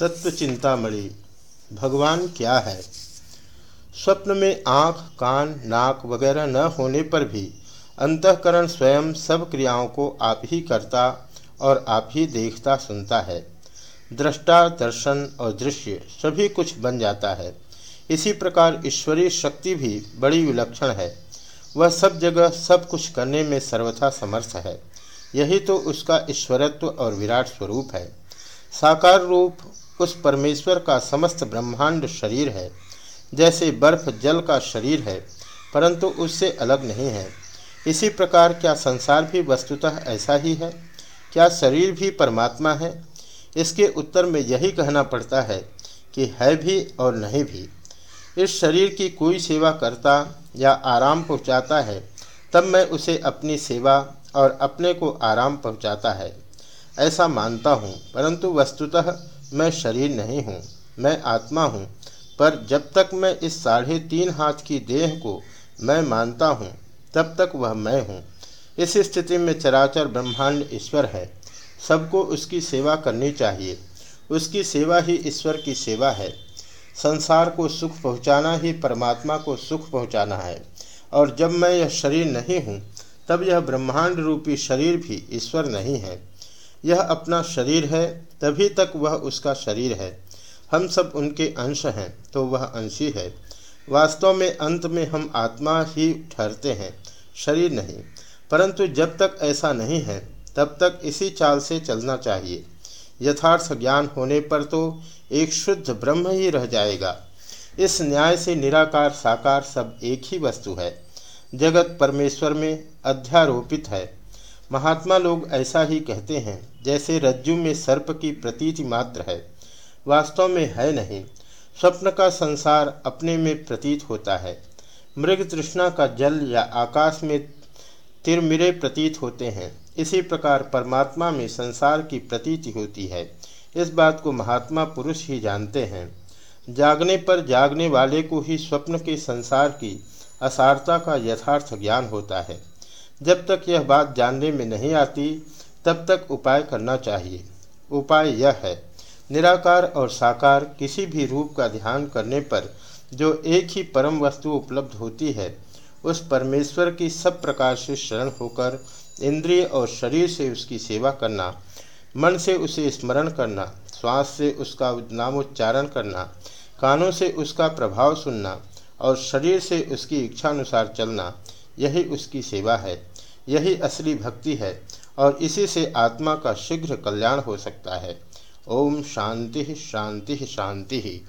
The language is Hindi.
तत्व चिंतामणि भगवान क्या है? स्वप्न में आँख, कान, नाक वगैरह न होने पर भी अंतकरण स्वयं सब क्रियाओं को आप ही करता और आप ही देखता, सुनता है। दृष्टा, दर्शन और दृश्य सभी कुछ बन जाता है। इसी प्रकार ईश्वरीय शक्ति भी बड़ी विलक्षण है। वह सब जगह सब कुछ करने में सर्वथा समर्थ है। यही तो उसका ईश्वरत्व और विराट स्वरूप है। साकार रूप उस परमेश्वर का समस्त ब्रह्मांड शरीर है, जैसे बर्फ़ जल का शरीर है, परंतु उससे अलग नहीं है। इसी प्रकार क्या संसार भी वस्तुतः ऐसा ही है? क्या शरीर भी परमात्मा है? इसके उत्तर में यही कहना पड़ता है कि है भी और नहीं भी। इस शरीर की कोई सेवा करता या आराम पहुंचाता है, तब मैं उसे अपनी सेवा और अपने को आराम पहुंचाता है। ऐसा मानता हूँ, परंतु वस्तुतः मैं शरीर नहीं हूँ, मैं आत्मा हूँ। पर जब तक मैं इस साढ़े तीन हाथ की देह को मैं मानता हूँ, तब तक वह मैं हूँ। इस स्थिति में चराचर ब्रह्मांड ईश्वर है। सबको उसकी सेवा करनी चाहिए। उसकी सेवा ही ईश्वर की सेवा है। संसार को सुख पहुँचाना ही परमात्मा को सुख पहुँचाना है। और जब मैं यह शरीर नहीं हूँ, तब यह ब्रह्मांड रूपी शरीर भी ईश्वर नहीं है। यह अपना शरीर है, तभी तक वह उसका शरीर है। हम सब उनके अंश हैं तो वह अंशी है। वास्तव में अंत में हम आत्मा ही ठहरते हैं, शरीर नहीं। परंतु जब तक ऐसा नहीं है, तब तक इसी चाल से चलना चाहिए। यथार्थ ज्ञान होने पर तो एक शुद्ध ब्रह्म ही रह जाएगा। इस न्याय से निराकार साकार सब एक ही वस्तु है। जगत परमेश्वर में अध्यारोपित है। महात्मा लोग ऐसा ही कहते हैं, जैसे रज्जु में सर्प की प्रतीति मात्र है। वास्तव में है नहीं। स्वप्न का संसार अपने में प्रतीत होता है। मृग तृष्णा का जल या आकाश में तिरमिरे प्रतीत होते हैं। इसी प्रकार परमात्मा में संसार की प्रतीति होती है। इस बात को महात्मा पुरुष ही जानते हैं। जागने पर जागने वाले को ही स्वप्न के संसार की असारता का यथार्थ ज्ञान होता है। जब तक यह बात जानने में नहीं आती, तब तक उपाय करना चाहिए। उपाय यह है, निराकार और साकार किसी भी रूप का ध्यान करने पर जो एक ही परम वस्तु उपलब्ध होती है, उस परमेश्वर की सब प्रकार से शरण होकर इंद्रिय और शरीर से उसकी सेवा करना, मन से उसे स्मरण करना, श्वास से उसका नामोच्चारण करना, कानों से उसका प्रभाव सुनना और शरीर से उसकी इच्छानुसार चलना यही उसकी सेवा है, यही असली भक्ति है और इसी से आत्मा का शीघ्र कल्याण हो सकता है। ओम शांति शांति शांति।